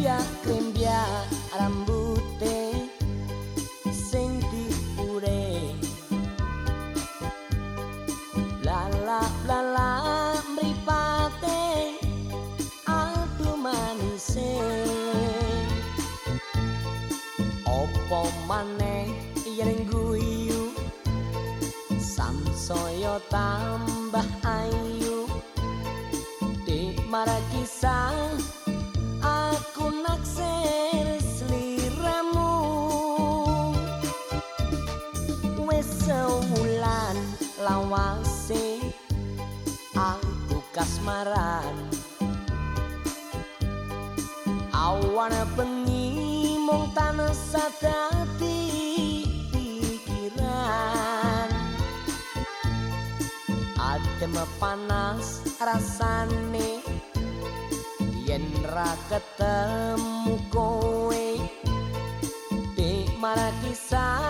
krembya krembya rambute sing diure. Lala lala mripate adu manise. Opo maneh yen guyu? Samsaya tambah ayu. Di marakisah aku kasmaran. Awan bengi mung tansah dadi pikiran. Adem panas rasane yen ra ketemu kowe. Di marakisah ke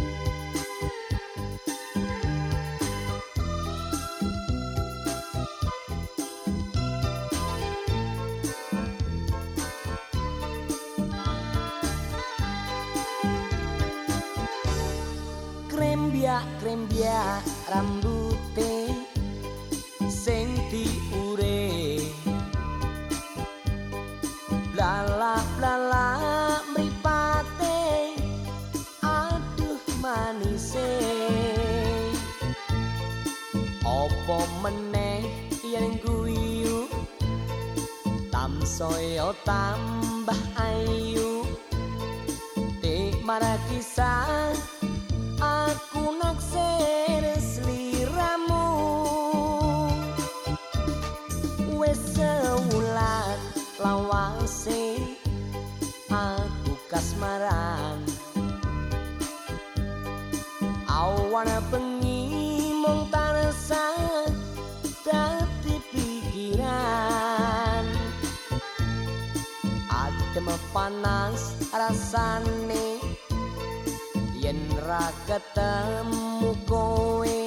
krembya krembya rambute sing diure. Blala blala mripate aduh manise. Opo meneh yen guyu tamsoyo tambah ayu. Di marakisah kasmaran awan bengi mung tansah dadi pikiran. Adem panas rasane yen ra ketemu kowe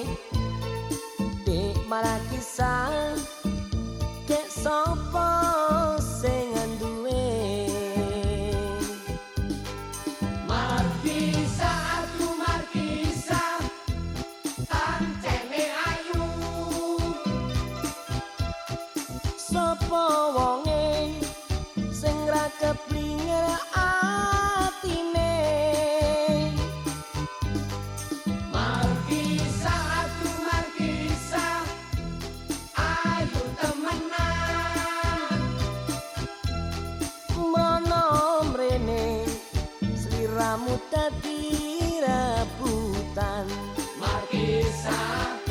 sliramu dadi rebutan Markisa. dadi rebutan